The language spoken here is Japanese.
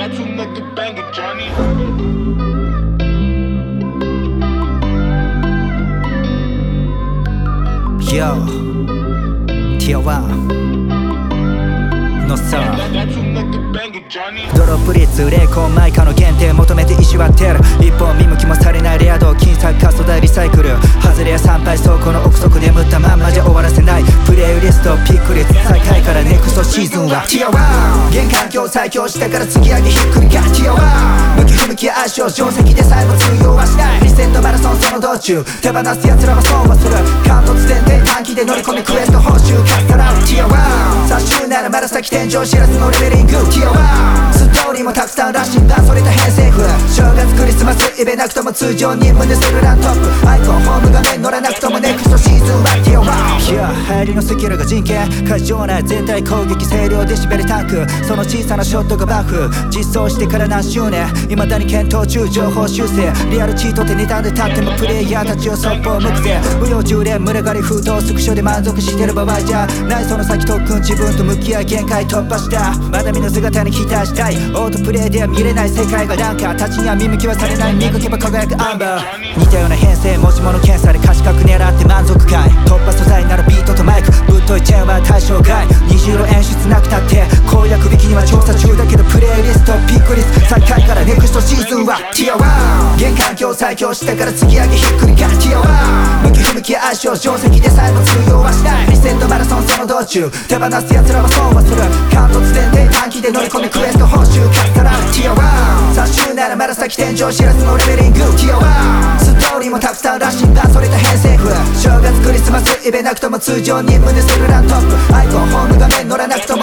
Got to make it bang it, Johnny. ティアワのさドロップ率0マイカの限定求めて石割ってる一方見向きもされないレア度金サッカー素材リサイクル。外れや参拝倉庫の奥底で眠ったまま。シーズンはティア1現環境最強したから次上げひっくり返ティア1向き不向き相性定石でさえも通用はしない。リセットマラソンその道中手放す奴らは損はする関東前提短期で乗り込みクエスト報酬かっさらうティア1最終ならまだ先天井知らずのレベリング。ティア1ストーリーもたくさんらしいんだ。それと偏西風。正月クリスマスイベなくとも通常任務でするラントップ。スキルが人権過剰な全体攻撃声量デシベルタンクその小さなショットがバフ実装してから何周年未だに検討中情報修正リアルチートってネタで立ってもプレイヤーたちをそっぽを向くぜ。無用充電群がり封筒スクショで満足してる場合じゃないその先特訓自分と向き合い限界突破したまだ見ぬ姿に期待したいオートプレイでは見れない世界がなんかたちには見向きはされない磨けば輝くアンバー。似たような編成持ち物検査で価値格狙って満足感。突破素材はティア1現環境最強したから突き上げひっくり返ティア1向き不向き相性定石でさえも通用はしないリセットマラソンその道中手放す奴らは損はする。関東前提短期で乗り込みクエスト報酬かっさらうティア1最終ならまだ先天井知らずのレベリングティア1ストーリーもたくさんらしいんだそれと偏西風正月クリスマスイベなくとも通常任務でする。ラントップアイコンホーム画面乗らなくとも